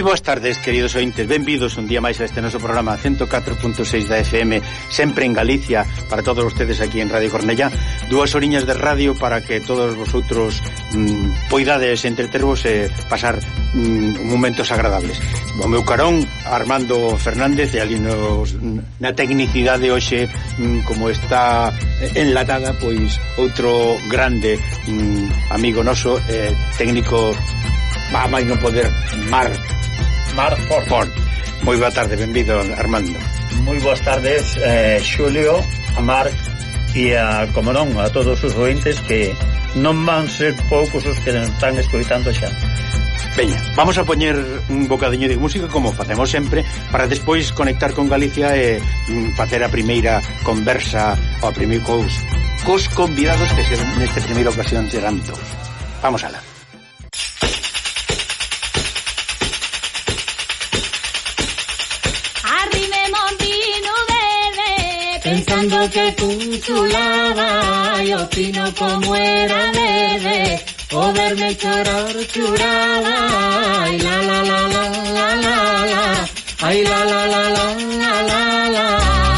Moi boas tardes, queridos ointes. Benvidos un día máis a este noso programa 104.6 da FM Sempre en Galicia, para todos ustedes aquí en Radio Cornella. Duas oriñas de radio para que todos vosotros mm, Poidades entretervos e pasar mm, momentos agradables. O meu carón, Armando Fernández E ali nos, na tecnicidade hoxe mm, Como está enlatada Pois outro grande mm, amigo noso eh, Técnico Va máis non poder mar Mar Ford. Ford. Moi boa tarde, benvido Armando. Moi boas tardes, eh, Xulio, a Marc e a, como non, a todos os ointes que non van ser poucos os que están escoitando xa. Veña, vamos a poñer un bocadiño de música como facemos sempre para despois conectar con Galicia e mm, facer a primeira conversa ou a primeiro cous cos convidados que se neste primeira ocasión serán todos. Vamos a Pensando que consulaba, yo opino como era bebé, o verme llorar churaba, ay la la la la la la la, ay la la la la la la la.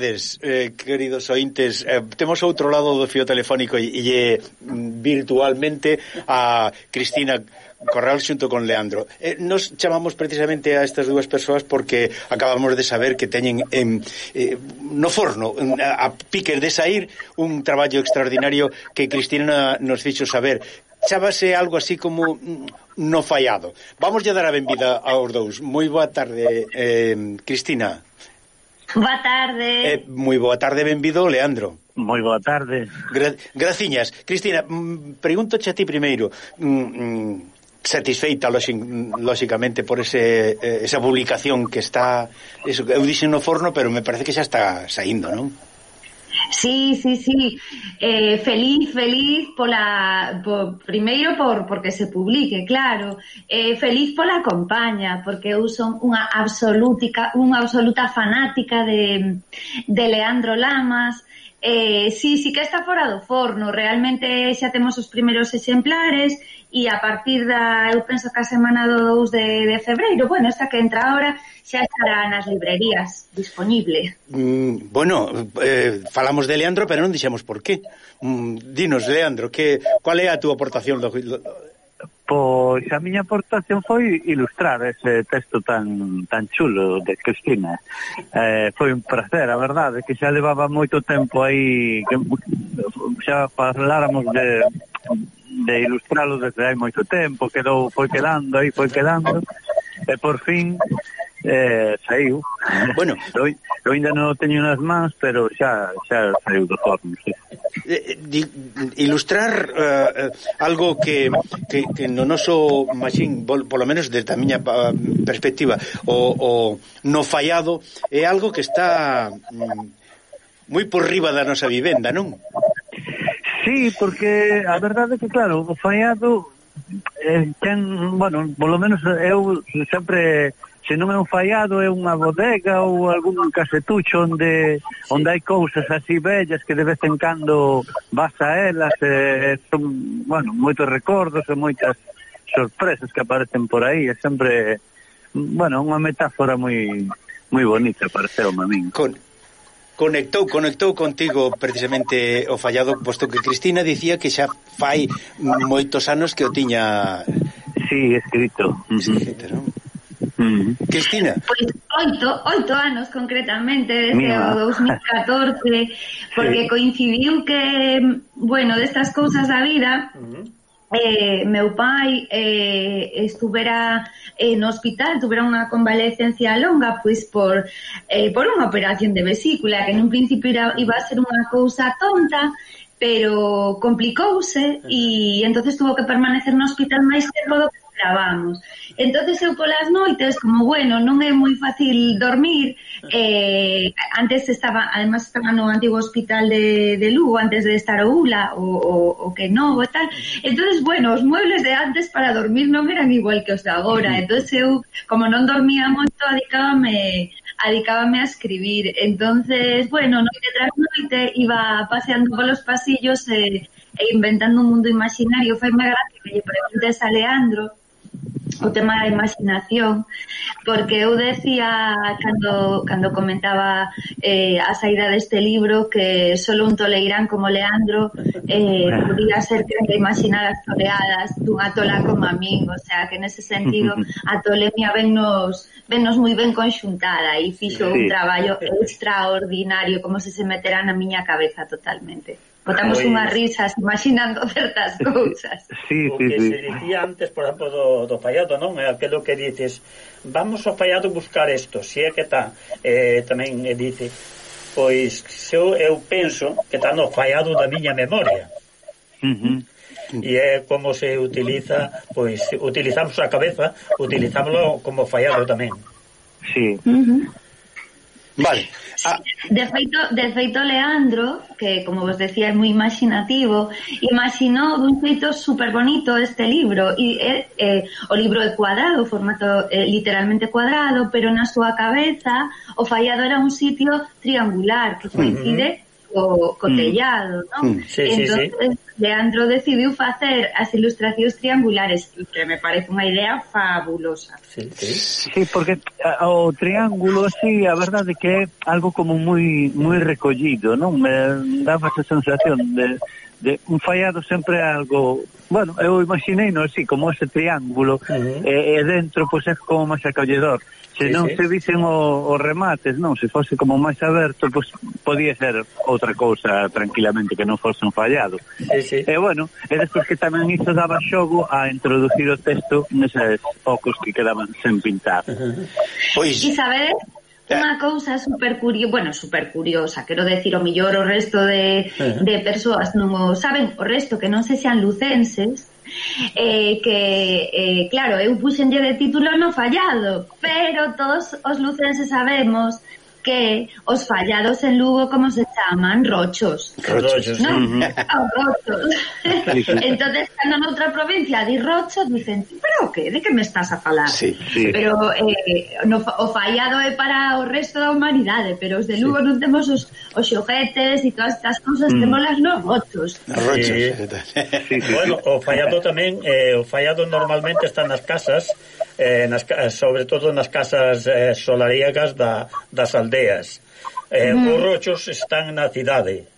tardes, eh, queridos ointes. Eh, temos outro lado do fio telefónico e, e eh, virtualmente a Cristina Corral xunto con Leandro. Eh, nos chamamos precisamente a estas dúas persoas porque acabamos de saber que teñen en, eh, no forno a, a piques de sair un traballo extraordinario que Cristina nos fixo saber. Chábase algo así como mm, no fallado. Vamos a dar a benvida aos dous. Moi boa tarde, eh, Cristina. Boa tarde. Eh, moi boa tarde, benvido, Leandro. Moi boa tarde. Gra graciñas. Cristina, mm, pregúntoche a ti primeiro. Mm, mm, satisfeita lóxicamente por ese, eh, esa publicación que está eso, eu dixen no forno pero me parece que xa está saindo, non? Sí, sí, sí. Eh, feliz, feliz pola, por, primeiro por porque se publique, claro. Eh, feliz pola compaña, porque eu son unha absolutica, unha absoluta fanática de, de Leandro Lamas, Eh, sí, sí que está fora do forno. Realmente xa temos os primeiros exemplares e a partir da, eu penso que a semana do 2 de, de febreiro, bueno, esta que entra ahora, xa estará nas librerías disponible. Mm, bueno, eh, falamos de Leandro, pero non dixemos por qué. Mm, dinos, Leandro, que, qual é a túa aportación do, do, Pois a miña aportación foi ilustrar ese texto tan tan chulo de Cristina. Eh, foi un placer, a verdade, que xa levaba moito tempo aí que xa parláramos de de ilustralo desde hai moito tempo, quedou foi quedando aí, foi quedando e por fin Eh, saiu. Bueno, eu, eu ainda non teño nas mans, pero xa xa saiu do forno. Sí. Eh, eh, ilustrar uh, algo que, que, que no noso machín, polo menos desde a miña perspectiva, o, o no fallado, é algo que está mm, moi por riba da nosa vivenda, non? Sí, porque a verdade é que, claro, o fallado eh, ten, bueno, polo menos eu sempre se non é un fallado é unha bodega ou algún casetucho onde onde hai cousas así bellas que de vez en cando vas a elas e, son, bueno, moitos recordos e moitas sorpresas que aparecen por aí é sempre, bueno, unha metáfora moi moi bonita pareceu a min Con, conectou, conectou contigo precisamente o fallado, posto que Cristina dicía que xa fai moitos anos que o tiña... Sí, escrito. Escrito, non? Mm. Cristina. Pois oito, oito anos concretamente desde Mira. o 2014 porque sí. coincidiu que bueno, destas cousas da vida mm. Eh, meu pai eh, estuvera eh, no hospital, tuvera unha convalecencia longa, pois por, eh, por unha operación de vesícula, que nun principio era, iba a ser unha cousa tonta, pero complicouse e entonces tuvo que permanecer no hospital máis tempo do que gravamos. Entonces eu polas noites, como bueno, non é moi fácil dormir, eh, antes estaba, además estaba no antigo hospital de, de Lugo, antes de estar o ULA, o, o, o que novo e tal. entonces bueno, os muebles de antes para dormir non eran igual que os de agora. entonces eu, como non dormía moito, adicábame adicábame a escribir. Entonces, bueno, noite tras noite iba paseando polos pasillos e, e inventando un mundo imaginario. Foi moi gracia que lle preguntes a Leandro o tema da imaginación, porque eu decía cando, cando comentaba eh, a saída deste libro que solo un toleirán como Leandro eh, podía ser que de imaginar as toleadas dunha tola como a min, o sea, que nese sentido a tolemia vennos, vennos moi ben conxuntada e fixo sí. un traballo extraordinario como se se meterá na miña cabeza totalmente. Botamos pois... unhas risas imaginando certas cousas. sí, sí, o que sí. se dicía antes, por exemplo, do, do fallado, non? É aquilo que dices, vamos ao fallado buscar isto, se si é que está. Eh, tamén eh, dice, pois se eu, eu penso que está no fallado da miña memoria. Uh -huh e é como se utiliza, pois utilizamos a cabeza, utilizámoslo como fallado tamén. Sí. Uh -huh. Vale. Ah. De feito, de feito Leandro, que como vos decía é moi imaginativo, imaginou dun feito super bonito este libro e eh, o libro é cuadrado, formato eh, literalmente cuadrado, pero na súa cabeza o fallado era un sitio triangular que coincide uh -huh co, co mm. tellado, non? Mm. Sí, Entonces, sí, sí. Leandro decidiu facer as ilustracións triangulares, que me parece unha idea fabulosa. Sí, sí. sí porque ah, o triángulo, así, a verdade que é algo como moi moi recollido, non? Me daba esa sensación de de un fallado sempre algo bueno, eu imaginei no así como ese triángulo uh -huh. Eh, e, eh, e dentro pois pues, é como máis acolledor se sí, non sí. se dicen os remates, non, se fose como máis aberto, pois pues, podía ser outra cousa tranquilamente que non fose un fallado. Sí, sí. E bueno, e despois que tamén isto daba xogo a introducir o texto neses focos que quedaban sen pintar. Uh -huh. Pois e Isabel eh. Unha cousa super curiosa, bueno, super curiosa, quero decir, o millor o resto de, uh -huh. de persoas non o saben, o resto que non se sean lucenses, eh, que, eh, claro, eu puxenlle de título no fallado, pero todos os lucenses sabemos que os fallados en Lugo como se chaman rochos. Rochos, ¿no? Uh ah, -huh. rochos. Entonces, cando noutra provincia di rochos, dicen, pero que, de que me estás a falar? Sí, sí. Pero eh, no, o fallado é para o resto da humanidade, pero os de Lugo sí. non temos os, os xoguetes e todas estas cousas, mm. temos las nos rochos. Ah, rochos. Sí. sí, sí, bueno, o fallado tamén, eh, o fallado normalmente está nas casas, eh, nas, eh, sobre todo nas casas eh, solariegas da, das aldeas. Eh, mm. Os rochos están na cidade.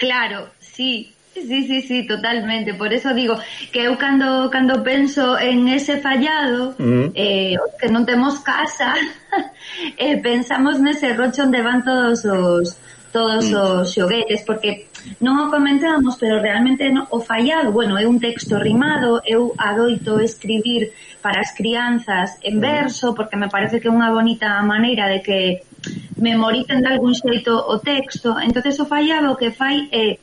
Claro, sí, Sí, sí, sí, totalmente. Por eso digo que eu cando, cando penso en ese fallado, mm. eh, que non temos casa, eh, pensamos nese rocho onde van todos os todos mm. os xoguetes, porque non o comentábamos, pero realmente no, o fallado, bueno, é un texto rimado, eu adoito escribir para as crianzas en verso, porque me parece que é unha bonita maneira de que memoricen de algún xeito o texto, entonces o fallado que fai é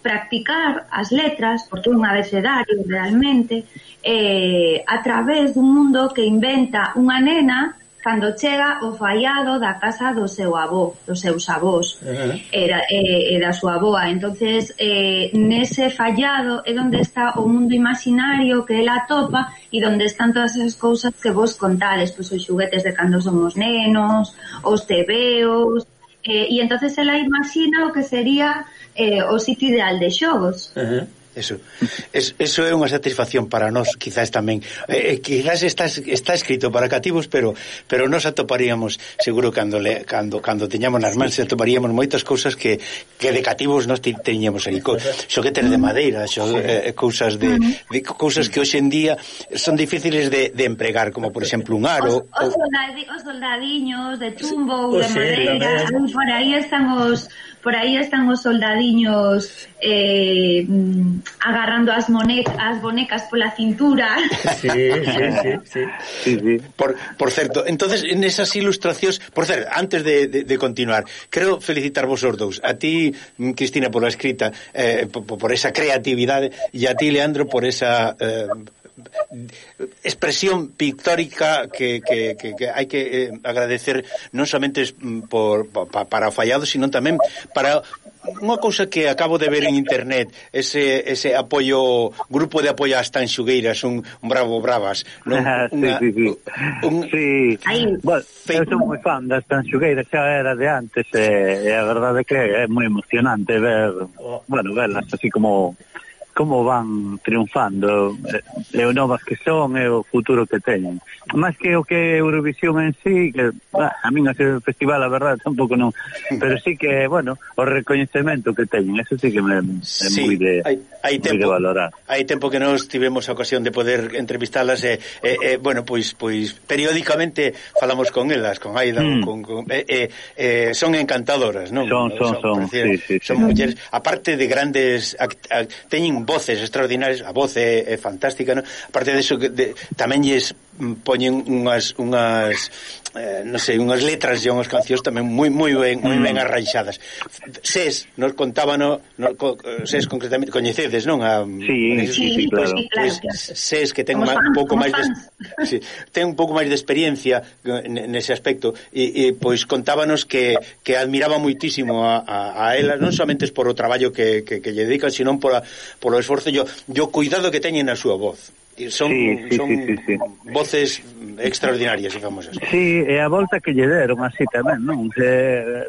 practicar as letras, porque é un abecedario realmente, eh, a través dun mundo que inventa unha nena cando chega o fallado da casa do seu avó, dos seus avós uh -huh. era, e, e da súa avoa entonces eh, nese fallado é onde está o mundo imaginario que ela atopa e onde están todas esas cousas que vos contades pois os xuguetes de cando somos nenos os tebeos eh, e entonces ela imagina o que sería eh, o sitio ideal de xogos uh -huh. Eso, es, eso é unha satisfacción para nós, quizás tamén. Eh, eh quizás está, está escrito para cativos, pero pero nós atoparíamos, seguro cando le, cando cando teñamos nas mans atoparíamos moitas cousas que que de cativos nós teñamos aí, co, xoguetes de madeira, xo, eh, eh, cousas de, de cousas que hoxe en día son difíciles de, de empregar, como por exemplo un aro. Os, os, soldadiños de chumbo ou de madeira, por aí están os por aí están os soldadiños eh, mm, agarrando as, moneca, as bonecas pola cintura. Sí, sí, sí. sí. sí, sí. Por, por certo, entonces en esas ilustracións, por certo, antes de, de, de continuar, creo felicitar vos os dous, a ti, mm, Cristina, por la escrita, eh, por, por esa creatividade, e a ti, Leandro, por esa eh, expresión pictórica que, que, que, que hai que eh, agradecer non somente mm, por, pa, para o fallado, sino tamén para unha cousa que acabo de ver en internet, ese, ese apoio, grupo de apoio ás tanxugueiras, un, un bravo bravas. Non? Una, ah, sí, sí, sí. Un, sí. Bueno, eu sou moi fan das tanxugueiras, xa era de antes, e, e a verdade que é moi emocionante ver, oh. bueno, verlas así como como van triunfando? E o novas que son? E o futuro que teñen máis que o que Eurovisión en sí que bah, a mí non sei o festival a verdade tampouco non pero sí que bueno o recoñecemento que teñen eso sí que me, é sí, moi de hai, hai tempo, de valorar. hai tempo que nos tivemos a ocasión de poder entrevistalas e, eh, e, eh, e eh, bueno pois pois periódicamente falamos con elas con Aida mm. con, con e, e, e, son encantadoras non son son son, son, sí, sí, son sí. mulleres aparte de grandes act, act, teñen voces extraordinarias, a voz é, é fantástica, non? Aparte disso que de, tamén lles poñen unhas unhas eh, non sei, unhas letras e unhas cancións tamén moi moi ben, moi ben mm. arranxadas. Ses nos contábano, no co, ses concretamente coñecedes, non? A Sí, si, sí, sí, sí, claro. Pois, pues, ses que ten un pouco máis de, sí, ten un pouco máis de experiencia eh, nese aspecto e, e pois contábanos que que admiraba muitísimo a, a, a elas, non somente por o traballo que, que, que lle dedican, sino a, pola o esforzo e o, cuidado que teñen na súa voz. Son, sí, sí, son sí, sí, sí. voces extraordinarias e famosas. Sí, e a volta que lle deron así tamén, non? Se,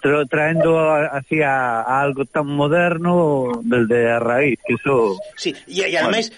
tra, traendo así a, a algo tan moderno desde a raíz, que iso... Sí, e, e ademais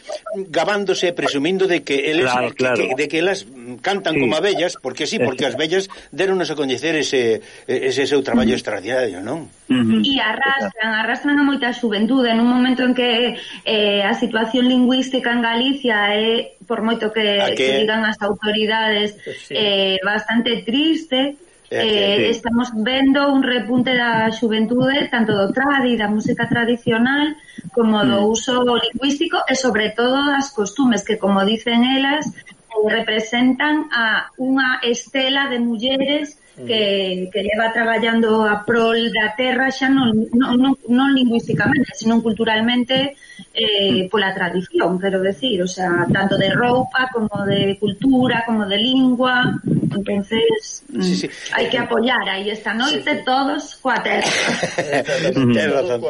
gabándose, presumindo de que eles, claro, claro. Que, de que elas cantan sí. como abellas, porque sí, porque as bellas deron a coñecer ese, ese seu traballo extraordinario, non? Uh -huh. E arrastran, arrastran a moita xuventude en un momento en que eh, a situación lingüística en Galicia é, por moito que, que... que digan as autoridades, sí. eh, bastante triste, Eh, estamos vendo un repunte da xuventude tanto do tradi, da música tradicional como do mm. uso lingüístico e sobre todo das costumes que como dicen elas eh, representan a unha estela de mulleres que, que leva traballando a prol da terra xa non, non, non, non lingüísticamente, senón culturalmente eh, pola tradición, quero decir, o sea, tanto de roupa como de cultura, como de lingua, entonces sí, sí. Mm, hai que apoiar aí esta noite sí, todos coa terra razón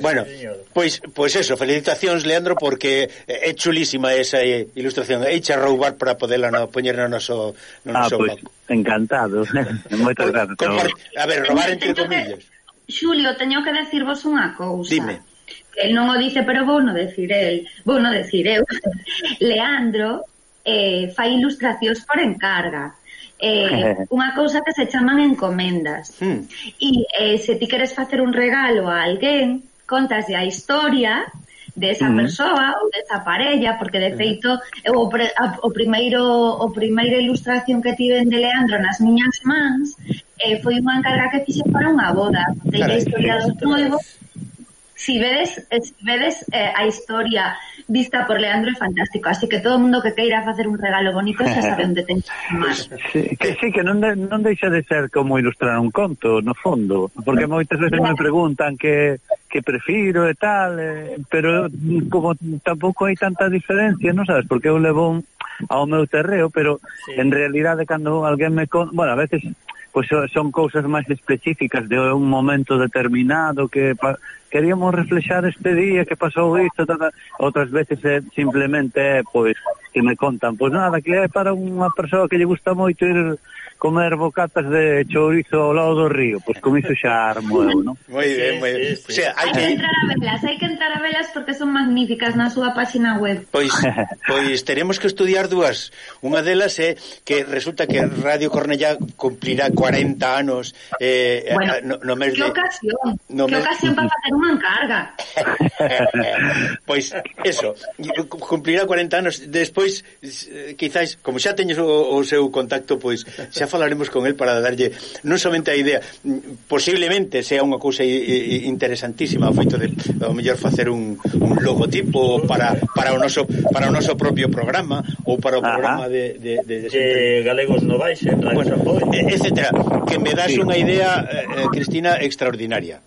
bueno, pois, pois eso felicitacións Leandro porque é chulísima esa ilustración. Eixa roubar para poderla no, poñer no noso, no noso ah, pues, encantado. Moitas gracias a ver, robar entre comillas. Xulio, teño que decirvos unha cousa dime. El non o dice, pero vou no decir el, vou no decir eu. Leandro eh, fai ilustracións por encarga eh, unha cousa que se chaman encomendas. Hmm. E eh, se ti queres facer un regalo a alguén, contaslle a historia de esa hmm. persoa ou de esa parella, porque de feito eu o, pre, a, o primeiro o primeira ilustración que tiven de Leandro nas miñas mans eh, foi unha encarga que fixe para unha boda. Contei a historia dos noivos si vedes, eh, si vedes eh, a historia vista por Leandro é fantástico, así que todo mundo que queira facer un regalo bonito xa sabe onde ten máis. Sí, que sí, que non, de, non deixa de ser como ilustrar un conto, no fondo, porque moitas veces me preguntan que que prefiro e tal, eh, pero como tampouco hai tanta diferencia, non sabes, porque eu levo un, ao meu terreo, pero sí. en realidade cando alguén me... Con... Bueno, a veces pois son cousas máis específicas de un momento determinado que queríamos reflexar este día que pasou isto, tata. outras veces é simplemente eh, pois que me contan, pois nada, que é para unha persoa que lle gusta moito ir comer bocatas de chourizo ao lado do río, pois con iso xa armo eu, non? Moi ben, moi ben. O sea, hai que... que entrar a velas, hai que entrar a velas porque son magníficas na súa páxina web. Pois, pois teremos que estudiar dúas. Unha delas é que resulta que Radio Cornellá cumplirá 40 anos eh, bueno, no, no mes de... Que ocasión, no que mes... ocasión para facer unha encarga. pois, eso, cumplirá 40 anos, despois, quizáis, como xa teñes o, o seu contacto, pois, xa falaremos con el para darlle non somente a idea, posiblemente sea unha cousa interesantísima o feito de ao mellor facer un, un logotipo para, para o noso para o noso propio programa ou para o programa de, de, de, de, de Galegos Novais, en Radio bueno, etcétera, que me das sí. unha idea eh, eh Cristina extraordinaria.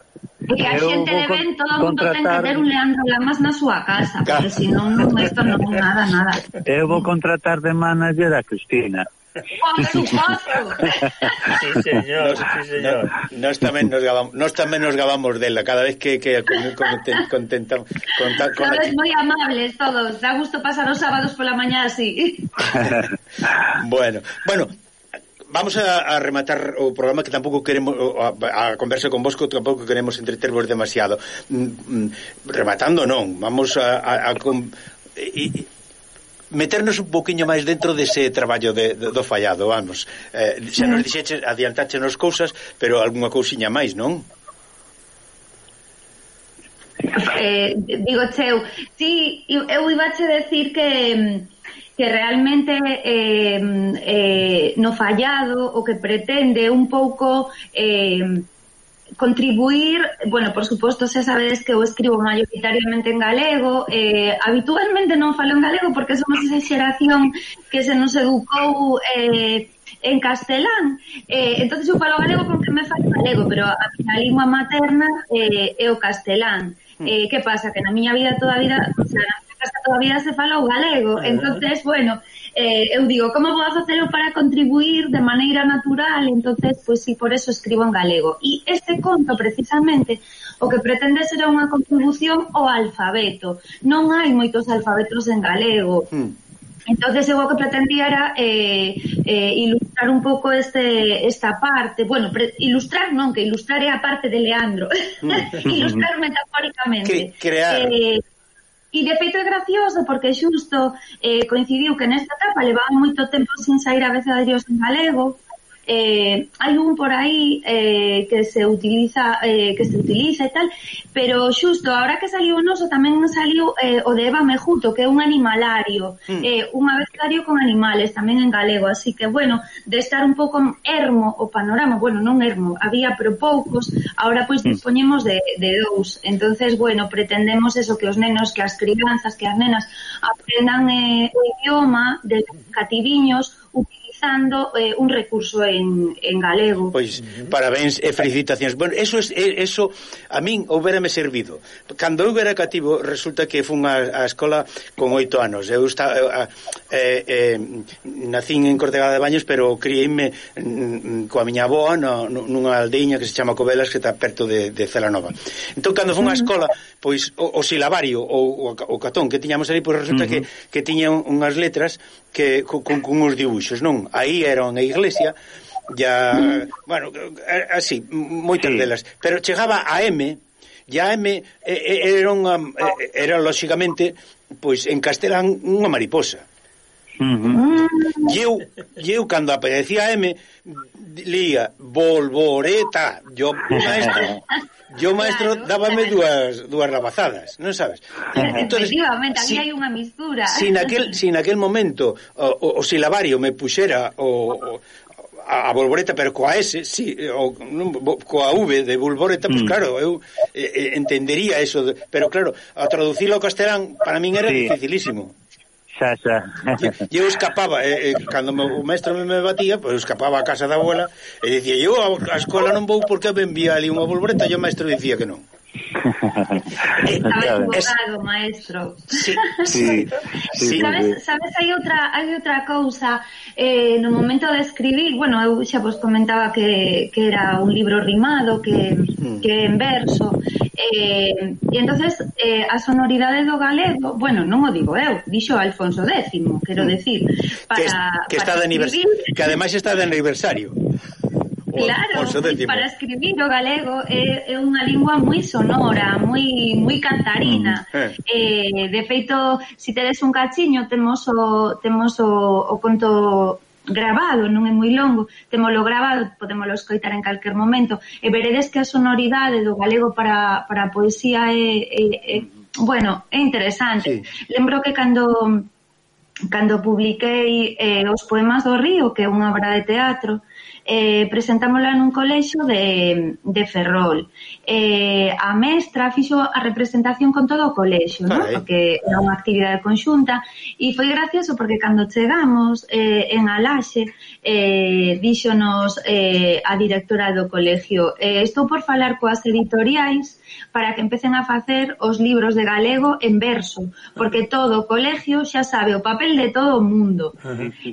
Que a xente de ben, todo mundo contratar... ten que ter un Leandro Lamas na súa casa, porque senón non, isto non nada, nada. Eu vou contratar de manager a Cristina. sí, señor, sí, señor. Nós tamén nos gabamos, nós tamén nos gabamos dela cada vez que que contentamos con conta, con Todos moi amables todos. Da gusto pasar os sábados pola mañá así. bueno, bueno, Vamos a, a rematar o programa que tampouco queremos a, a conversa con vosco tampouco queremos entretervos demasiado. Mm, mm, rematando non, vamos a, a, a con, e, meternos un poquinho máis dentro dese traballo de, de, do fallado, vamos. Eh, xa nos mm. dixeches, adiantáchenos cousas, pero algunha cousiña máis, non? Eh, digo cheu, sí, eu iba a decir que que realmente eh, eh, no fallado o que pretende un pouco eh, contribuir, bueno, por suposto, se sabedes que eu escribo maioritariamente en galego, eh, habitualmente non falo en galego porque somos esa xeración que se nos educou eh, en castelán. Eh, entonces eu falo galego porque me falo galego, pero a miña lingua materna eh, é o castelán. Mm. Eh, que pasa? Que na miña vida toda a vida, o sea, casa toda a vida se falou galego. entonces bueno, eh, eu digo, como vou a facelo para contribuir de maneira natural? entonces pois pues, si por eso escribo en galego. E este conto, precisamente, o que pretende ser unha contribución ao alfabeto. Non hai moitos alfabetos en galego. Mm. Entonces eu o que pretendía era eh, eh, ilustrar un pouco este, esta parte, bueno, pre, ilustrar non, que ilustrar é a parte de Leandro, hmm. ilustrar metafóricamente. Que, crear. Eh, E de feito é gracioso porque xusto eh, coincidiu que nesta etapa levaban moito tempo sin sair a abecedarios en galego, eh, hai un por aí eh, que se utiliza eh, que se utiliza e tal, pero xusto ahora que saliu o noso tamén saliu eh, o de Eva Mejuto, que é un animalario, mm. eh, un abecedario con animales tamén en galego, así que bueno, de estar un pouco ermo o panorama, bueno, non ermo, había pero poucos, ahora pois pues, mm. dispoñemos de, de dous. Entonces, bueno, pretendemos eso que os nenos, que as crianzas, que as nenas aprendan eh, o idioma de cativiños utilizando eh, un recurso en, en galego. Pois, parabéns e felicitacións. Bueno, eso, es, eh, eso a min houberame servido. Cando eu era cativo, resulta que fun a, a escola con oito anos. Eu está, eh, eh, nacín en Cortegada de Baños, pero criei-me mm, mm, coa miña aboa no, nunha aldeiña que se chama Covelas, que está perto de, de Celanova. Entón, cando fun á escola, pois o, o silabario ou o, o catón que tiñamos ali, pois resulta uh -huh. que, que tiña unhas letras que con, con uns dibuixos, non? aí eran unha iglesia, ya, bueno, así, moitas sí. delas, pero chegaba a M, e a M era unha, era lóxicamente, pois en castelán unha mariposa. Uh -huh. E eu, eu cando aparecía M, lía Volvoreta, yo maestro Yo, maestro, claro, dábame dúas, dúas rabazadas, non sabes? Entonces, Efectivamente, si, hai unha mistura. Si naquel, si naquel momento o, o, o silabario me puxera o, o a, a Bolboreta, pero coa S, sí, o, non, coa V de Bolboreta, pois pues, mm. claro, eu eh, eh, entendería eso, de, pero claro, a traducilo ao castelán para min era sí. dificilísimo xa, xa. E eu escapaba, eh, eh, cando me, o mestre me, me batía, pois pues, escapaba a casa da abuela e dicía, eu a, a escola non vou porque me envía ali unha bolbreta e o mestre dicía que non. Eh, Estaba equivocado, maestro. Sí, sí, sí, sabes, sabes hai outra hai outra cousa eh, no momento de escribir, bueno, eu xa vos comentaba que, que era un libro rimado que que en verso. Eh, e entonces eh, a sonoridade do galego, bueno, non o digo eu, dixo Alfonso X, quero mm. decir, para que, que está para de aniversario, que ademais está de aniversario. Claro, para escribir o galego é, é unha lingua moi sonora, moi moi cantarina. Mm, eh. eh, de feito, se si tedes un cachiño, temos o temos o, o conto grabado, non é moi longo, temolo grabado, podemoslo escoitar en calquer momento, e veredes que a sonoridade do galego para, para a poesía é, é, é bueno, é interesante. Sí. Lembro que cando cando publiquei eh, os poemas do río, que é unha obra de teatro, uh eh, presentámola nun colexo de, de Ferrol. Eh, a mestra fixo a representación con todo o colexo, non? porque era unha actividade conxunta, e foi gracioso porque cando chegamos eh, en Alaxe, eh, díxonos eh, a directora do colegio, eh, estou por falar coas editoriais, para que empecen a facer os libros de galego en verso, porque todo o colegio xa sabe o papel de todo o mundo.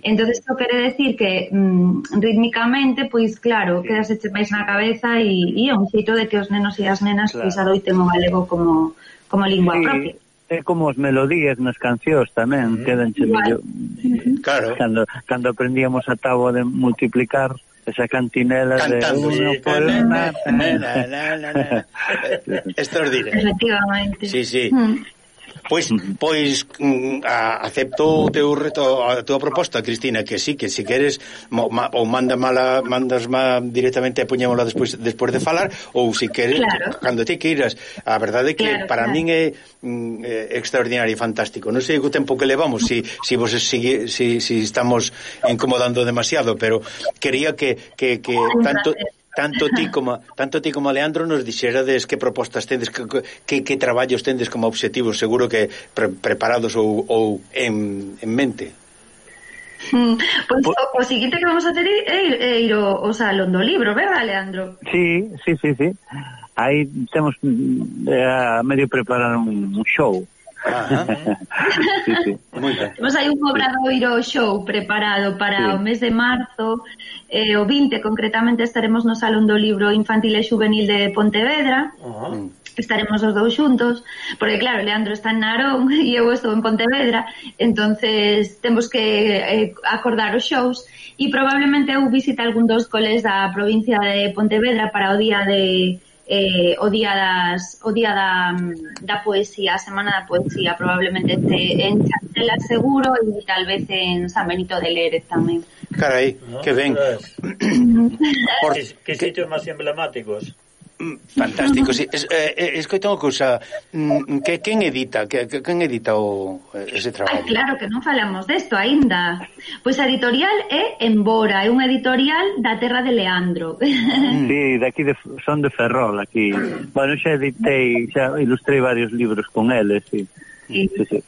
entonces isto quere decir que mm, rítmicamente, pois claro, quedas eche máis na cabeza e, e é un xeito de que os nenos e as nenas pois, claro. pois adoiten o galego como, como lingua sí. propia é como as melodías nas cancións tamén, mm-hmm. mm. quedanche mellor. Mm-hmm. Claro. Cando, cando aprendíamos a táboa de multiplicar, esa cantinela Cantando, de uno por una... Extraordinario. Efectivamente. Sí, sí. Mm. Pois, pois mm, a, acepto o teu reto, a tua proposta, Cristina, que sí, que se si queres mo, ma, ou manda mala, mandas má directamente e poñémola despois despois de falar ou si queres, claro. cando ti queiras. A verdade é que claro, para claro. min é, mm, é extraordinario e fantástico. Non sei o tempo que levamos, si, si vos si, si, si estamos incomodando demasiado, pero quería que, que, que tanto... Gracias tanto ti como tanto ti como Leandro nos dixerades que propostas tendes que, que, que traballos tendes como obxectivos seguro que pre, preparados ou, ou en, en mente mm, Pois pues, o, o seguinte que vamos a ter é, é ir o, o salón do libro, verdad, Leandro? Sí, sí, sí, sí. Aí temos mm, eh, medio preparar un, un show Sí, sí. Temos aí un obradoiro show preparado para sí. o mes de marzo, eh, o 20 concretamente estaremos no Salón do Libro Infantil e Juvenil de Pontevedra. Uh -huh mm. estaremos os dous xuntos, porque claro, Leandro está en Narón e eu estou en Pontevedra, entonces temos que eh, acordar os shows e probablemente eu visite algún dos coles da provincia de Pontevedra para o día de eh, o día das o día da, da poesía, a semana da poesía, probablemente este en Chantela seguro e tal vez en San Benito de Lérez tamén. Carai, ¿No? que ben. Ah, Por... Que, que sitios máis emblemáticos. Fantástico, sí. Es, eh, eh escoita unha cousa, mm, que quen edita, que quen edita o ese traballo? Ah, claro que non falamos desto aínda. Pois a editorial é Embora, é unha editorial da terra de Leandro. Mm. Sí, daqui de, son de Ferrol aquí. Bueno, xa editei, xa ilustrei varios libros con eles, sí sí, sí, sí.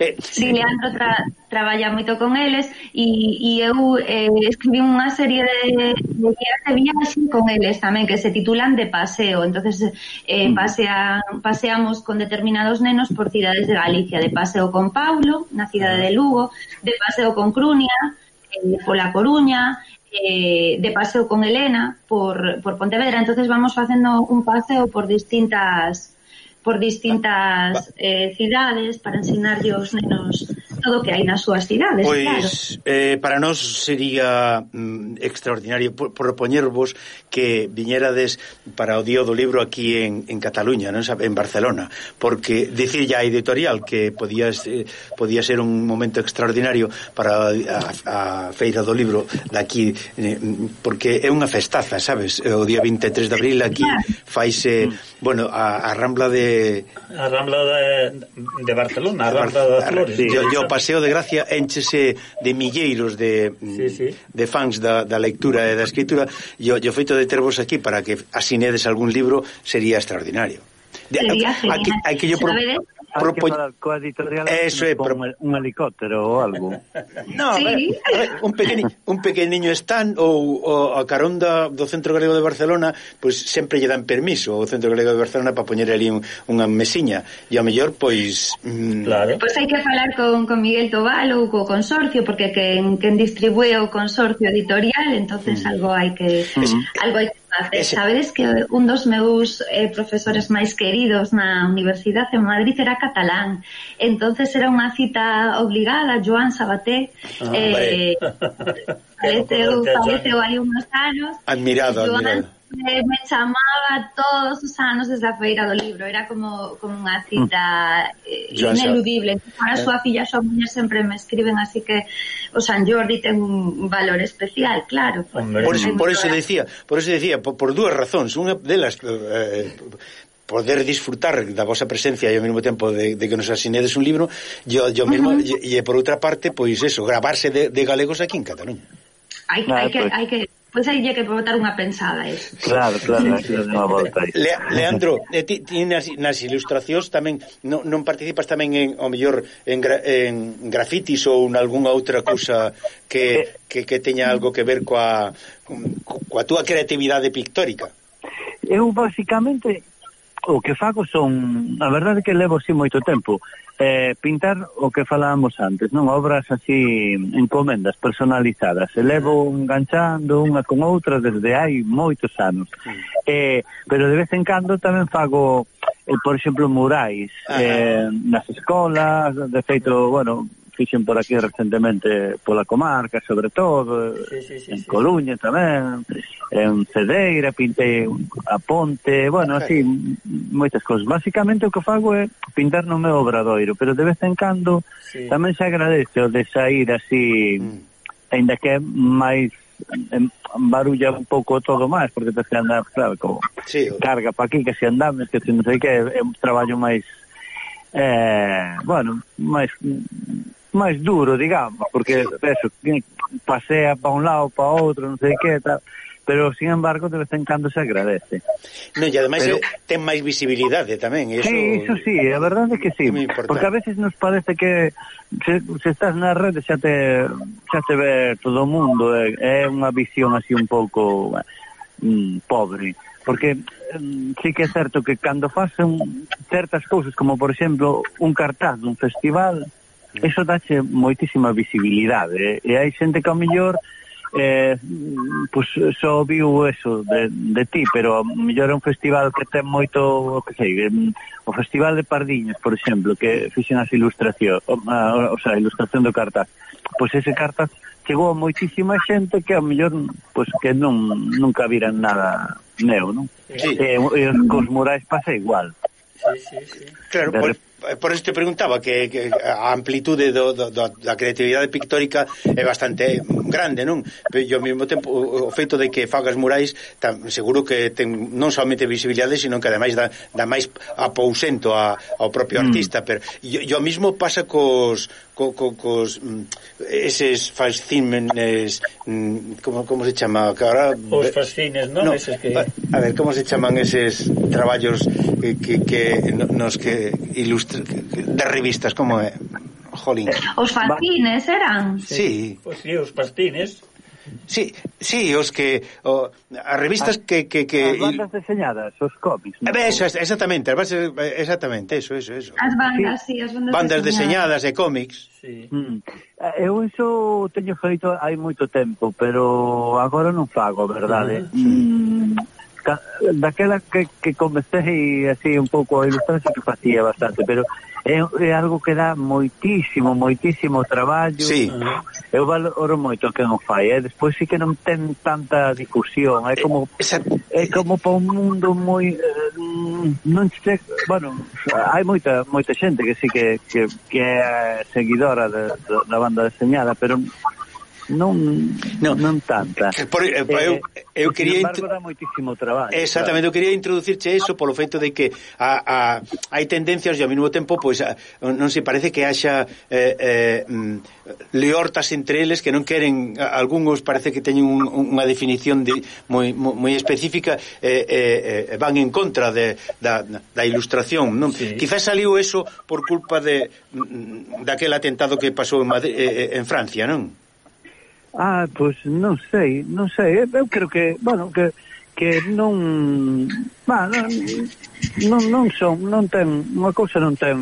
Eh, sí, Leandro tra, traballa moito con eles e, e eu eh, escribí unha serie de, de guías de viaxe con eles tamén que se titulan de paseo. Entonces eh, mm. pasea, paseamos con determinados nenos por cidades de Galicia. De paseo con Paulo na cidade ah. de Lugo. De paseo con Crunia eh, pola Coruña. Eh, de paseo con Elena por, por Pontevedra. Entonces vamos facendo un paseo por distintas por distintas eh, cidades para ensinarlle aos nenos todo que hai nas súas cidades, pois, claro. eh, para nós sería mm, extraordinario propoñervos que viñerades para o Día do Libro aquí en, en Cataluña, non en Barcelona, porque dicir ya a editorial que podía, eh, podía ser un momento extraordinario para a, a Feira do Libro daqui, eh, porque é unha festaza, sabes? Eh, o día 23 de abril aquí faise, mm. bueno, a, a Rambla de... A Rambla de, de Barcelona, a Rambla das Flores. Sí. Yo, yo Paseo de Gracia enchese de milleiros de, mm, sí, sí. de fans da, da lectura e da escritura e o, feito de tervos aquí para que asinedes algún libro sería extraordinario. De, a, a, que, que yo pro, propoño Eso é pro... un helicóptero ou algo. no, sí. a ver, a ver, un pequeni, un pequeniño stand ou, ou a caronda do Centro Galego de Barcelona, pois pues, sempre lle dan permiso ao Centro Galego de Barcelona para poñer ali un, unha mesiña e a mellor pois mm... claro. Pois pues hai que falar con, con Miguel Tobal ou co consorcio porque quen, quen distribúe o consorcio editorial, entonces mm. algo hai que mm. algo hai que Ese. Sabedes que un dos meus eh, profesores máis queridos na Universidade de Madrid era catalán. entonces era unha cita obligada, Joan Sabaté. Ah, eh, faleceu, faleceu hai unos anos. Admirado, Joan, admirado. Me, me chamaba todos os anos desde a feira do libro, era como, como unha cita mm. Eh, ineludible. Para a súa eh. filla e súa muller sempre me escriben, así que o San Jordi ten un valor especial, claro. Por, eso, por eso decía, por eso decía, por, por dúas razóns, unha delas eh, poder disfrutar da vosa presencia e ao mesmo tempo de, de que nos asinedes un libro, yo, yo mesmo, uh -huh. e, e por outra parte, pois eso, gravarse de, de galegos aquí en Cataluña. Hai, hai, ah, que, pues... hai que Pois aí lle que botar unha pensada eso. Claro, claro, unha volta aí. Le, Leandro, eh, ti, ti nas, nas ilustracións tamén non, non participas tamén en o mellor en, gra, en grafitis ou en algunha outra cousa que, que, que teña algo que ver coa coa túa creatividade pictórica. Eu basicamente o que fago son, a verdade é que levo así moito tempo eh, pintar o que falábamos antes, non obras así encomendas personalizadas. E levo mm. enganchando unha con outra desde hai moitos anos. Mm. Eh, pero de vez en cando tamén fago eh, por exemplo murais eh, nas escolas, de feito, bueno, fixen por aquí recentemente pola comarca, sobre todo, sí, sí, sí, en Coluña sí. tamén, en Cedeira, pintei a Ponte, bueno, así, moitas cousas. Básicamente o que fago é pintar no meu obradoiro, pero de vez en cando sí. tamén se agradece o de sair así, mm. ainda que é máis barulla un pouco todo máis porque te que andar, claro, como sí, carga pa aquí, que se andames, que se non sei que é un traballo máis eh, bueno, máis máis duro, digamos, porque eso, pasea para un lado, para outro, non sei que tal, pero sin embargo de vez en cando se agradece. Non, e ademais pero... ten máis visibilidade tamén, eso. Sí, iso sí, a verdade é que sí, porque a veces nos parece que se, se estás na rede xa te xa te ve todo o mundo, é, é unha visión así un pouco mm, pobre, porque mm, sí que é certo que cando facen certas cousas como por exemplo un cartaz dun festival, Mm. eso dache moitísima visibilidade eh? e hai xente que ao mellor eh, pues, só viu eso de, de ti, pero mellor é un festival que ten moito, que sei, o Festival de Pardiñas, por exemplo, que fixen as ilustración, o, a, o sea, a ilustración do cartaz. Pois ese cartaz chegou a moitísima xente que a mellor pois que non nunca viran nada meu, non? Sí. E, e cos murais pasa igual. Sí, sí, sí. Claro, pois. Eh, por eso te preguntaba que, que a amplitude do, do, do, da creatividade pictórica é bastante grande, non? Pero ao mesmo tempo o feito de que fagas murais tam, seguro que ten non somente visibilidade, sino que ademais dá, dá máis apousento a, ao propio mm. artista, mm. pero e, e o mismo pasa cos co, co, cos mm, eses fascímenes mm, como, como se chama que ahora os fascines, non? No, eses que... a ver, como se chaman eses traballos eh, que, que, que nos que ilustre de revistas como é? Jolín. Os fascines eran? Sí. Pois pues, sí, os pastines. Sí, sí, os que o, as revistas as, que, que, que as bandas deseñadas, os cómics. No? Eh, eso, exactamente, as bases, exactamente, eso, eso, eso. As bandas, sí, sí as bandas, bandas deseñadas. e cómics. Sí. Mm. Eh, eu iso teño feito hai moito tempo, pero agora non fago, verdade? Mm. mm. Daquela que, que comecei así un pouco a ilustrar, que facía bastante, pero é, é algo que dá moitísimo, moitísimo traballo. Sí. Eu valoro moito que non fai, eh? despois sí que non ten tanta difusión, é como eh, Esa... é como para un mundo moi eh, non che, bueno, hai moita moita xente que sí que que, que é seguidora de, de, da banda deseñada, pero non non, non tanta. Eh, por, eh, eu, eh, eu quería embargo, dá moitísimo traballo. Exactamente, claro. eu quería introducirche eso polo feito de que a, a, hai tendencias e ao mesmo tempo pois a, non se parece que haxa eh, eh, mm, leortas entre eles que non queren algúns parece que teñen un, unha definición de, moi, moi específica eh, eh, van en contra de, da, da ilustración, non? Sí. Quizás saliu eso por culpa de mm, mm, daquel atentado que pasou en, Madrid, eh, eh, en Francia, non? Ah, pois non sei, non sei. Eu creo que, bueno, que que non, bah, non non non son, non ten, unha cousa non ten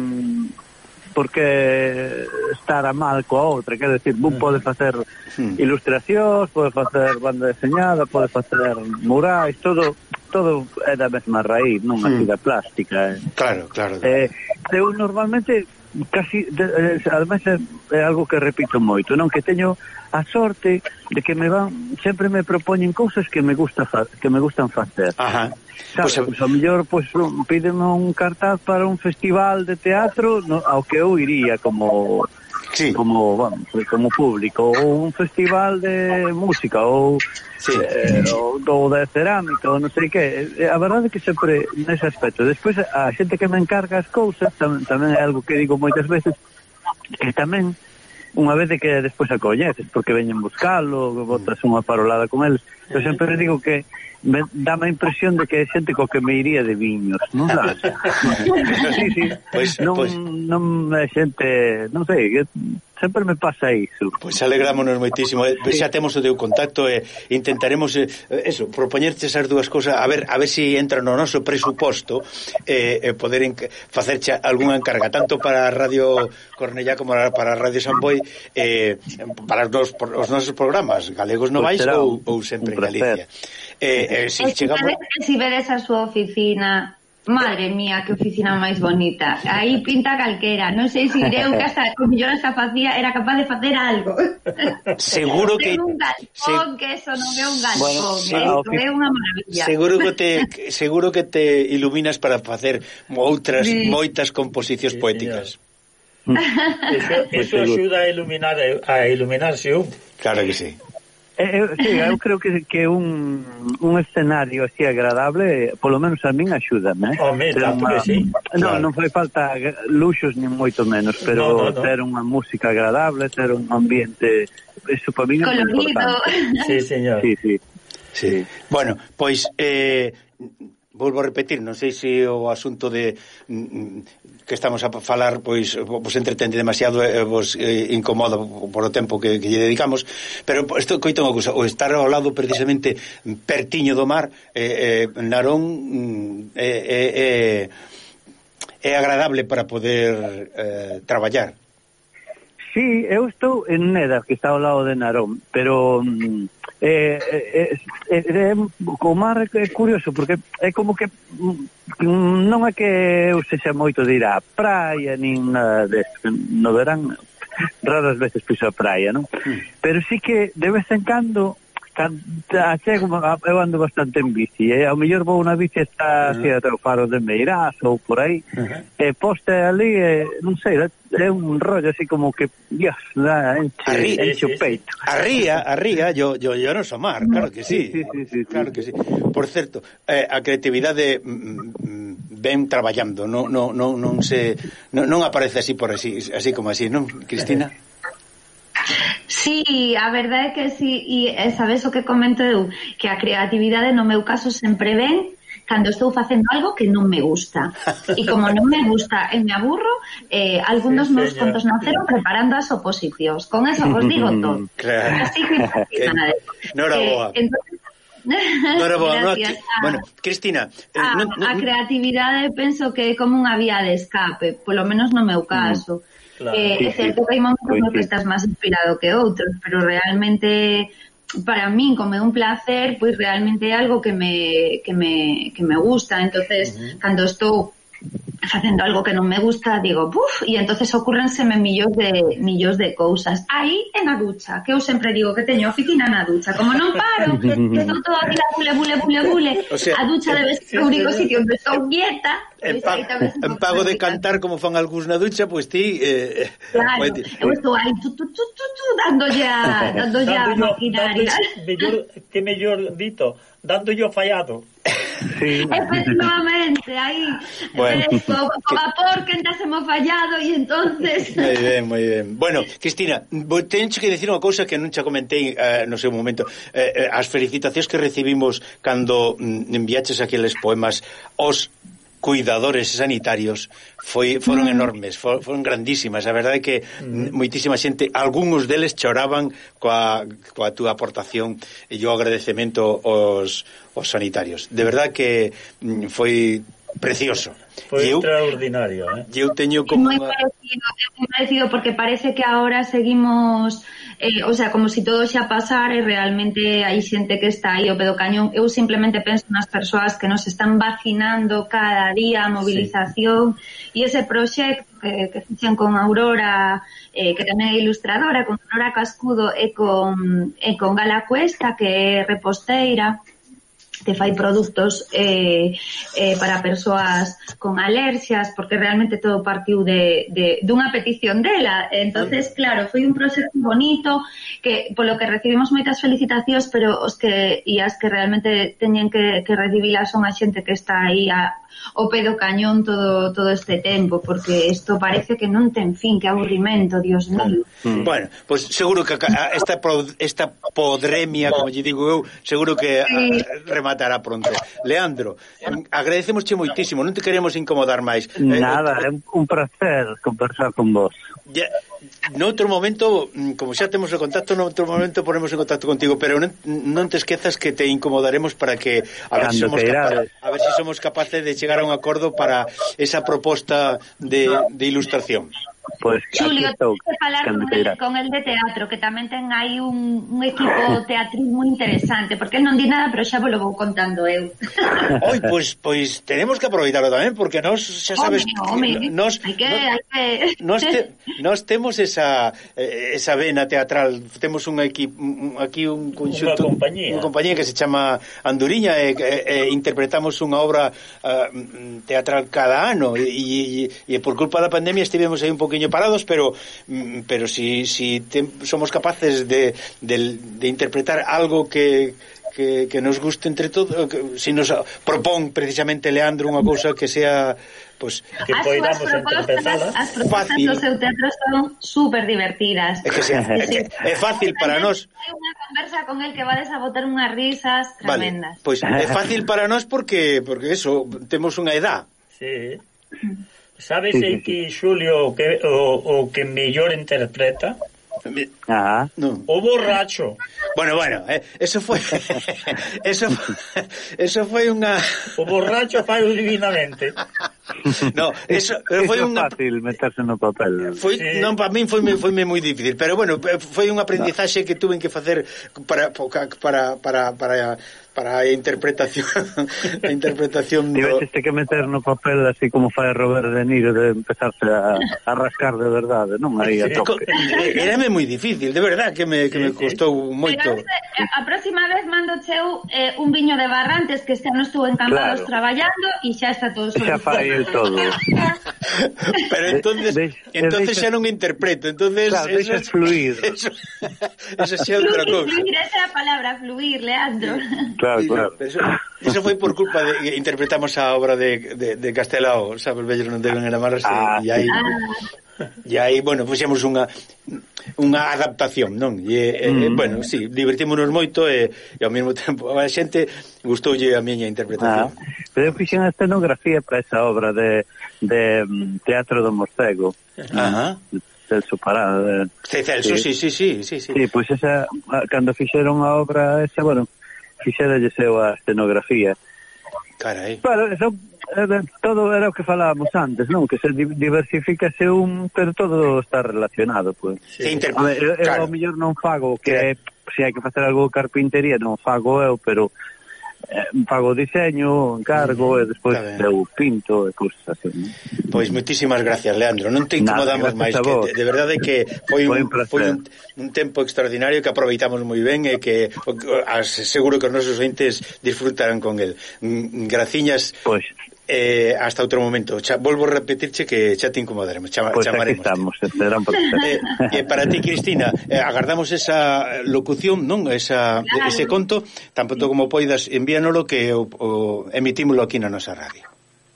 porque estar a mal coa outra, quer decir, un mm. pode facer mm. ilustracións, pode facer banda deseñada, pode facer murais, todo todo é da mesma raíz, non mm. así da plástica. Eh. Claro, claro. claro. Eh, eu normalmente casi de, eh, además é algo que repito moito, non que teño a sorte de que me van sempre me propoñen cousas que me gusta fa, que me gustan facer. Ajá. Sabes, pues, pues, pois, a mellor pois, pues, pídeme un cartaz para un festival de teatro no, ao que eu iría como sí. como bueno, como público ou un festival de música ou sí. eh, ou, ou de cerámica ou non sei que eh, a verdade é que sempre nese aspecto despois a xente que me encarga as cousas tam, tamén é algo que digo moitas veces que tamén unha vez de que despois a coñeces, porque veñen buscalo, botas unha parolada con eles. Eu sempre digo que me dá a impresión de que é xente co que me iría de viños, non sabes? Pois, sí, sí. Pois, non, pois. non é xente, non sei, sempre me pasa iso. Pois alegrámonos moitísimo, eh? xa temos o teu contacto e eh? intentaremos eh, eh eso, propoñerte esas dúas cousas, a ver a ver se si entra no noso presuposto eh, eh poder facerche algunha encarga tanto para a Radio Cornellá como para a Radio Samboy eh, para os, nos, os nosos programas galegos no pois vais ou, ou sempre en Galicia. Eh, eh, si chegamos... Se vedes a súa oficina Madre mía, que oficina máis bonita. Aí pinta calquera. Non sei se ireu que hasta que millón esa facía era capaz de facer algo. Seguro que un galpón, se... que eso non é un galpón, bueno, ¿eh? sí, é unha maravilla. Seguro que te seguro que te iluminas para facer outras sí. moitas composicións sí, poéticas. Señor. Eso, eso axuda a iluminar a iluminarse un. Claro que sí. Eu, sí, eu creo que que un, un escenario así agradable, polo menos a min axúdame. Eh? Home, tanto que sí. No, claro. non fai falta luxos ni moito menos, pero no, no, no. ter unha música agradable, ter un ambiente eso para min é moi importante. Sí, señor. Sí, sí. Sí. Bueno, pois eh volvo a repetir, non sei se o asunto de que estamos a falar pois vos entretende demasiado e vos eh, incomoda por o tempo que, que lle dedicamos pero isto coito unha cousa o estar ao lado precisamente pertiño do mar eh, eh, Narón mm, é eh, eh, eh, é agradable para poder eh, traballar. Sí, eu estou en Neda, que está ao lado de Narón, pero mm, eh, eh, eh, eh, o mar é curioso, porque é como que mm, non é que eu sexa moito de ir á praia, nin nada de, no verán raras veces piso a praia, non? Mm. Pero sí que de vez en cando tan, chego, eu ando bastante en bici, e eh? ao mellor vou na bici está uh -huh. o faro de Meirás ou por aí, uh -huh. e poste ali, e, non sei, é un rollo así como que, dios, da, enche, arri, enche o peito. Arría, arría, yo, yo, yo non so mar, claro que sí, sí, sí, sí claro sí. que sí. Por certo, eh, a creatividade mm, mm ven traballando, non, non, non, non se non, non aparece así por así, así como así, non, Cristina? Sí, a verdade é que sí, e, sabes o que comento eu, que a creatividade no meu caso sempre ven cando estou facendo algo que non me gusta. E como non me gusta e me aburro, eh, algún sí, dos meus señor. contos naceron preparando as oposicións. Con eso vos digo todo. claro. Así que, que eh, boa. Entonces, Nora boa noite. Bueno, Cristina, eh, a, non, non... a creatividade penso que é como unha vía de escape, polo menos no meu mm. caso. Mm Claro. Eh, é certo que hai momentos que estás máis inspirado que outros, pero realmente para min como un placer, pois realmente algo que me que me que me gusta, entonces uh -huh. cando estou facendo algo que non me gusta, digo, buf, e entonces ocurrenseme millóns de millóns de cousas. Aí en na ducha, que eu sempre digo que teño oficina na ducha, como non paro, que, estou toda a día bule, bule, bule, bule. O sea, a ducha eh, debe ser o único sitio onde estou quieta. En, pa en pago de cantar como fan algúns na ducha, pois pues ti eh, Claro, eu estou aí tu, tu, tu, tu, tu, dándolle a, dándolle a maquinaria. Mellor, que mellor dito, dándolle o fallado. Sí. Efectivamente, ahí. Bueno. Eh, vapor que andas hemos fallado e entonces... Muy ben, moi ben. Bueno, Cristina, tencho que decir unha cousa que non xa comentei eh, no seu momento. Eh, eh, as felicitacións que recibimos cando mm, enviaches aqueles poemas os cuidadores sanitarios foi foron mm. enormes, for, foron grandísimas. A verdade é que mm. moitísima xente, algúns deles choraban coa, coa túa aportación e o agradecemento aos, aos sanitarios. De verdade que mm, foi precioso. Foi eu, extraordinario, eh? E eu teño como moi parecido, é moi parecido porque parece que agora seguimos eh, o sea, como se si todo xa pasar e realmente hai xente que está aí o pedo cañón. Eu simplemente penso nas persoas que nos están vacinando cada día a movilización sí. e ese proxecto que, que fixen con Aurora, eh, que tamén é ilustradora, con Aurora Cascudo e con, e con Gala Cuesta, que é reposteira, que fai produtos eh, eh, para persoas con alerxias, porque realmente todo partiu de, de dunha petición dela. entonces claro, foi un proxecto bonito, que polo que recibimos moitas felicitacións, pero os que e as que realmente teñen que, que recibilas son a xente que está aí a, o pedo cañón todo todo este tempo, porque isto parece que non ten fin, que aburrimento, Dios mío. Mm. Bueno, pois pues seguro que esta esta podremia, como lle digo eu, seguro que sí. rematará pronto. Leandro, agradecemos che moitísimo, non te queremos incomodar máis. Eh, Nada, é un placer conversar con vos. Ya, noutro momento, mm, como xa temos o contacto, noutro momento ponemos en contacto contigo, pero non, non te esquezas que te incomodaremos para que a ver, si somos, capaz, a ver si somos capaces de chegar a un acordo para esa proposta de, de ilustración. Pois, Julio, tienes que falar con el, con el de teatro, que tamén ten aí un, un equipo teatral moi interesante, porque non di nada, pero xa vos lo vou contando eu. Oi, pois, pois tenemos que aproveitarlo tamén, porque nós, xa sabes... Home, home, nos, hai que... Nos, hai que... Nos, te, nos temos esa, eh, esa vena teatral, temos un equipo, aquí un conxunto... Unha compañía. Unha compañía que se chama Anduriña, e, e, e interpretamos unha obra uh, teatral cada ano, e, e, e por culpa da pandemia estivemos aí un poquinho poquinho parados, pero mm, pero si, si te, somos capaces de, de, de interpretar algo que, que, que nos guste entre todo eh, si nos propón precisamente Leandro unha cousa que sea pues, que as poidamos interpretala as propostas fácil. do seu teatro son super divertidas é, que sea, sí, é, que, é fácil para nós hai unha conversa con el que vades a botar unhas risas tremendas vale, pois pues, é fácil para nós porque porque eso, temos unha edad sí. Sabes sí, sí, que Xulio que, o, o que mellor interpreta? Ah, no. O borracho. Bueno, bueno, eh, eso foi eso eso foi unha O borracho fai divinamente. No, eso, eso foi unha fácil meterse no papel. Foi sí. non para min foi foi moi difícil, pero bueno, eh, foi un aprendizaxe que tuve que facer para para para para para a interpretación a interpretación do... Tiveste que meter no papel así como fai Robert De Niro de empezarse a, a rascar de verdade, non? Aí a tope. Érame eh, moi difícil, de verdad que me, que me custou moito. Pero, eh, a próxima vez mando cheu eh, un viño de barrantes que este ano estou en Cambados claro. traballando e xa está todo solucionado. Xa fai el todo. Pero entonces de, de, entonces deixa... xa non interpreto, entonces claro, eso, deixa fluir. Eso, eso xa outra cousa. Fluir, esa é a palabra, fluir, Leandro. Claro claro, claro. Eso, eso foi por culpa de interpretamos a obra de, de, de Castelao, sabes, vellos non deben enamarse ah, e aí E aí, bueno, fixemos unha unha adaptación, non? E, mm. e bueno, si, sí, divertímonos moito e, e ao mesmo tempo a xente gustoulle a miña interpretación. Ah, pero eu fixen a escenografía para esa obra de, de mm, Teatro do Morcego. Ajá. Celso Parada. De, Celso, sí, sí, sí, sí, sí. Sí, sí pois pues esa cando fixeron a obra esa, bueno, fixéralle seu a escenografía. Carai. Bueno, eso, eh, era, todo era o que falábamos antes, non? Que se diversificase un, pero todo está relacionado, pois. Pues. Sí, a ver, ah, eu, claro. eu mellor non fago que claro. se hai que facer algo de carpintería, non fago eu, pero Eh, fago diseño, encargo e despois eu pinto e cousas así. ¿no? Pois moitísimas gracias, Leandro. Non te incomodamos máis que de verdade que foi, foi un, foi un, un tempo extraordinario que aproveitamos moi ben e que as, seguro que os nosos entes disfrutarán con el. Mm, graciñas. Pois Eh, hasta outro momento. Cha, volvo a repetirche que xa te incomodaremos, chama, pues chamaremos. estamos, eh, eh, para ti, Cristina, eh, agardamos esa locución, non? Esa, claro. Ese conto, tanto como poidas, envíanolo que o, o emitímolo aquí na nosa radio.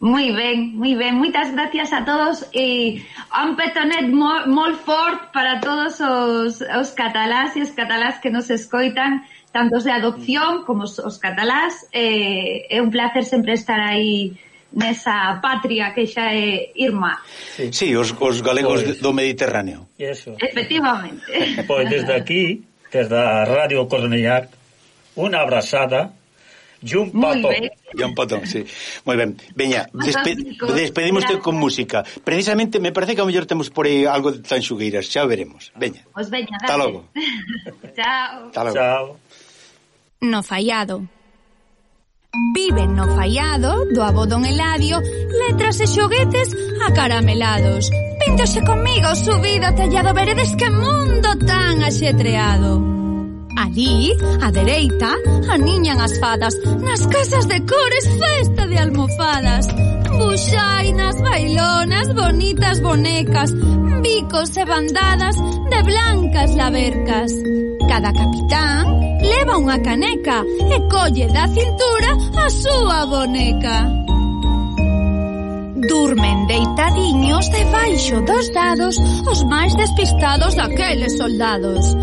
Moi ben, moi ben. Moitas gracias a todos e un petonet moi, moi fort para todos os, os catalás e os catalás que nos escoitan tanto os de adopción como os, os catalás. Eh, é un placer sempre estar aí nesa patria que xa é Irma. Sí, sí os, os galegos pues, do Mediterráneo. Eso. Efectivamente. Pois desde aquí, desde a Radio Cornellá, unha abrazada e un pato. E un pato, sí. Moi ben. Veña, despe despedimoste con música. Precisamente, me parece que a mellor temos por aí algo de tanxugueiras. Xa veremos. Veña. Os veña, dale. Hasta logo. Chao. Hasta logo. Chao. No fallado. Viven no fallado do abodón Eladio Letras e xoguetes acaramelados. Píntose comigo subido ao tellado Veredes que mundo tan axetreado Allí, a dereita, aniñan as fadas Nas casas de cores festa de almofadas. Buxainas, bailonas, bonitas bonecas Bicos e bandadas de blancas labercas. Cada capitán leva unha caneca e colle da cintura a súa boneca. Durmen deitadiños debaixo dos dados os máis despistados daqueles soldados.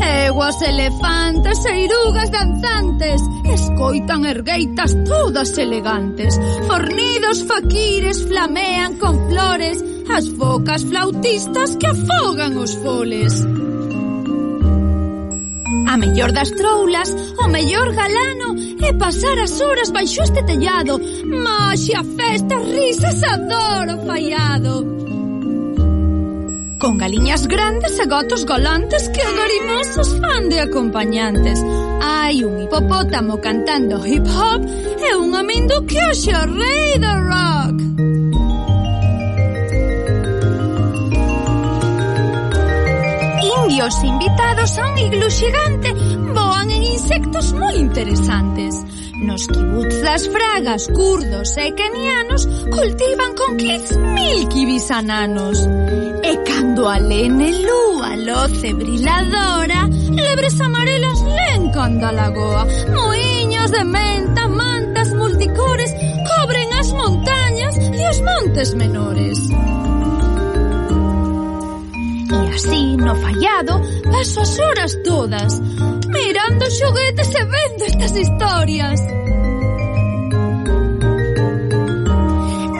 Eguas elefantes e irugas danzantes escoitan ergueitas todas elegantes. Fornidos faquires flamean con flores as focas flautistas que afogan os foles. A mellor das troulas, o mellor galano e pasar as horas baixo este tellado. Maxia, festa, risas, adoro fallado. Con galiñas grandes e gatos galantes que agarimosos fan de acompañantes. Hai un hipopótamo cantando hip hop e un amindo que oxe o rei do rock. e os invitados a un iglú xigante voan en insectos moi interesantes. Nos kibutz das fragas, curdos e kenianos cultivan con clics mil kibis ananos. E cando a lene lúa loce briladora, lebres amarelas lencan da lagoa, moiños de menta, mantas multicores cobren as montañas e os montes menores. E así, no fallado, paso as horas todas, mirando xoguetes e vendo estas historias.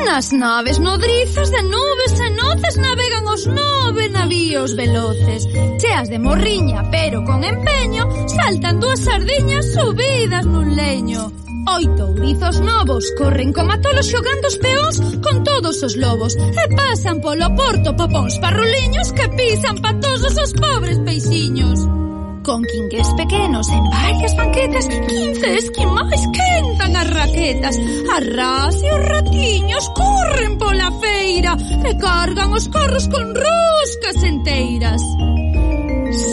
Nas naves nodrizas de nubes e noces navegan os nove navíos veloces. Cheas de morriña, pero con empeño, saltan dúas sardiñas subidas nun leño. Oito ourizos novos corren como tolos xogando os peóns con todos os lobos e pasan polo porto papóns parruliños que pisan pa todos os pobres peixiños. Con quinques pequenos en varias banquetas, quince esquimais quentan as raquetas. Arras e os ratiños corren pola feira e cargan os carros con roscas enteiras.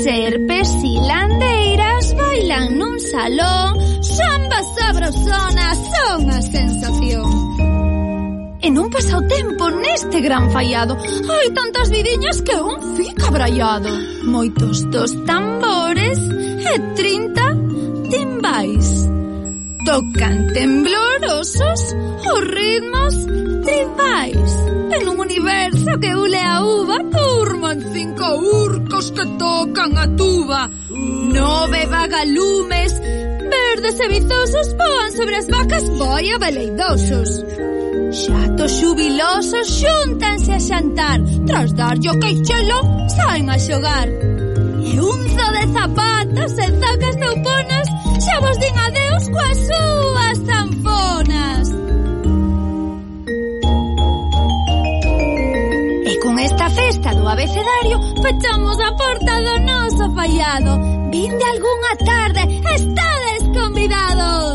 Serpes e landeiras bailan nun salón, xa sabrosonas son a sensación. E non pasa o tempo neste gran fallado. Hai tantas vidiñas que un fica brallado. Moitos dos tambores e trinta timbais. Tocan temblorosos os ritmos tribais. En un universo que ule a uva, turman cinco urcos que tocan a tuba. Nove vagalumes ollos dos avizosos voan sobre as vacas boia baleidosos. Xatos xubilosos xuntanse a xantar, tras darlle o queixelo saen a xogar. E un zo de zapatas e zacas touponas xa vos din adeus coas súas zamponas. E con esta festa do abecedario fechamos a porta do noso fallado. Vinde algunha tarde, está olvidado.